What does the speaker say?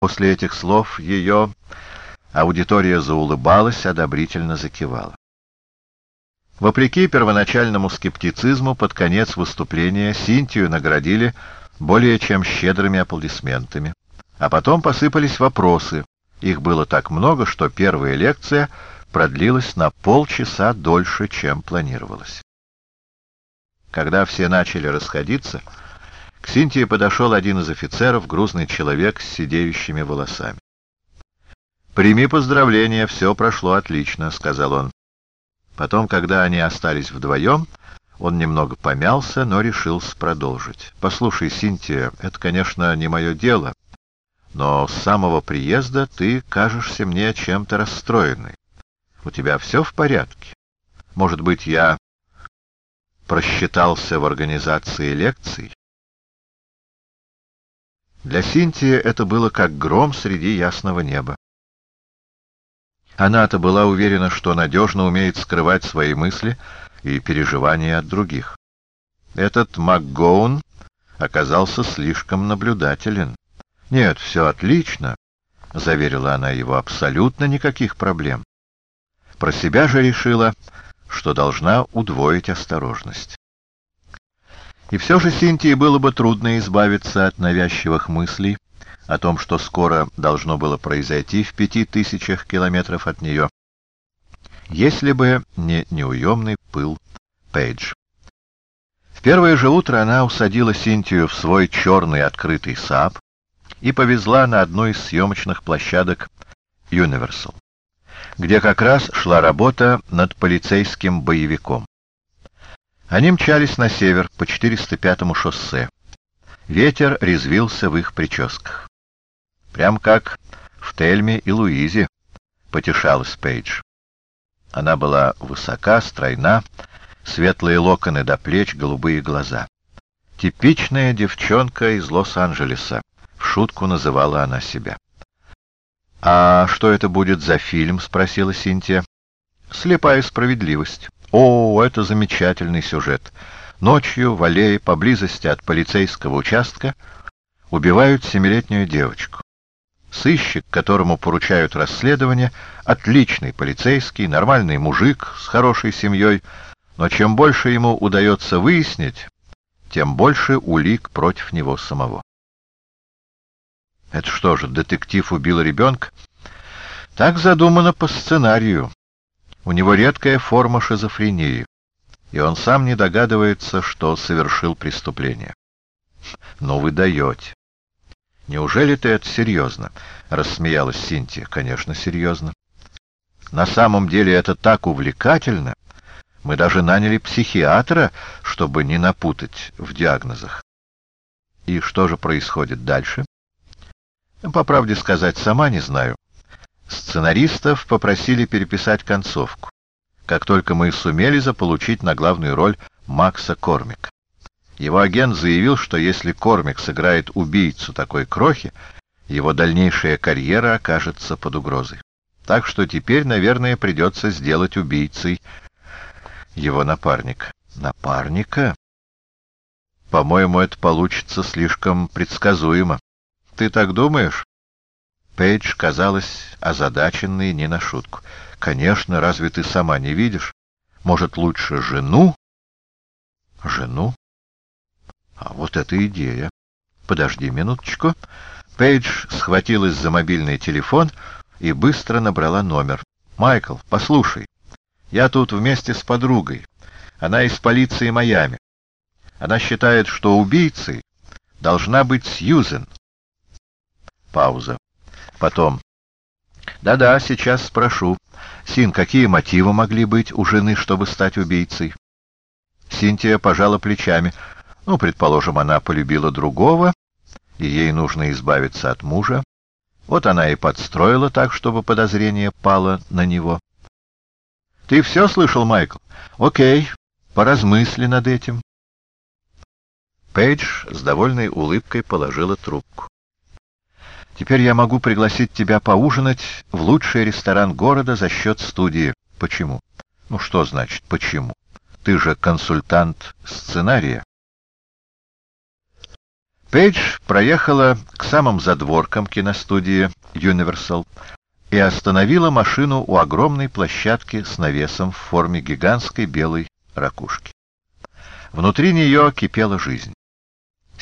После этих слов ее аудитория заулыбалась, одобрительно закивала. Вопреки первоначальному скептицизму, под конец выступления Синтию наградили более чем щедрыми аплодисментами. А потом посыпались вопросы. Их было так много, что первая лекция продлилась на полчаса дольше, чем планировалось. Когда все начали расходиться, к Синтии подошел один из офицеров, грузный человек с сидеющими волосами. «Прими поздравления, все прошло отлично», — сказал он. Потом, когда они остались вдвоем, он немного помялся, но решился продолжить. «Послушай, Синтия, это, конечно, не мое дело, но с самого приезда ты кажешься мне чем-то расстроенной. У тебя все в порядке? Может быть, я просчитался в организации лекций?» Для Синтии это было как гром среди ясного неба. Она-то была уверена, что надежно умеет скрывать свои мысли и переживания от других. Этот МакГоун оказался слишком наблюдателен. «Нет, все отлично», — заверила она его, — «абсолютно никаких проблем». Про себя же решила, что должна удвоить осторожность. И все же Синтии было бы трудно избавиться от навязчивых мыслей о том, что скоро должно было произойти в пяти тысячах километров от нее, если бы не неуемный пыл Пейдж. В первое же утро она усадила Синтию в свой черный открытый саб и повезла на одну из съемочных площадок Universal, где как раз шла работа над полицейским боевиком. Они мчались на север по 405-му шоссе. Ветер резвился в их прическах. Прям как в Тельме и Луизе, потешалась Пейдж. Она была высока, стройна, светлые локоны до плеч, голубые глаза. Типичная девчонка из Лос-Анджелеса, в шутку называла она себя. «А что это будет за фильм?» — спросила Синтия. «Слепая справедливость». О, это замечательный сюжет. Ночью в аллее поблизости от полицейского участка убивают семилетнюю девочку. Сыщик, которому поручают расследование, отличный полицейский, нормальный мужик с хорошей семьей, но чем больше ему удается выяснить, тем больше улик против него самого. Это что же, детектив убил ребенка? Так задумано по сценарию. У него редкая форма шизофрении, и он сам не догадывается, что совершил преступление. Но вы даете. Неужели ты это серьезно? Рассмеялась Синтия. Конечно, серьезно. На самом деле это так увлекательно. Мы даже наняли психиатра, чтобы не напутать в диагнозах. И что же происходит дальше? По правде сказать, сама не знаю. Сценаристов попросили переписать концовку, как только мы сумели заполучить на главную роль Макса Кормика. Его агент заявил, что если Кормик сыграет убийцу такой крохи, его дальнейшая карьера окажется под угрозой. Так что теперь, наверное, придется сделать убийцей его напарника. Напарника? По-моему, это получится слишком предсказуемо. Ты так думаешь? Пейдж казалась озадаченной не на шутку. «Конечно, разве ты сама не видишь? Может, лучше жену?» «Жену? А вот эта идея. Подожди минуточку». Пейдж схватилась за мобильный телефон и быстро набрала номер. «Майкл, послушай, я тут вместе с подругой. Она из полиции Майами. Она считает, что убийцей должна быть Сьюзен». Пауза. Потом. Да-да, сейчас спрошу. Син, какие мотивы могли быть у жены, чтобы стать убийцей? Синтия пожала плечами. Ну, предположим, она полюбила другого, и ей нужно избавиться от мужа. Вот она и подстроила так, чтобы подозрение пало на него. Ты все слышал, Майкл? Окей, поразмысли над этим. Пейдж с довольной улыбкой положила трубку. Теперь я могу пригласить тебя поужинать в лучший ресторан города за счет студии. Почему? Ну что значит почему? Ты же консультант сценария. Пейдж проехала к самым задворкам киностудии Universal и остановила машину у огромной площадки с навесом в форме гигантской белой ракушки. Внутри нее кипела жизнь.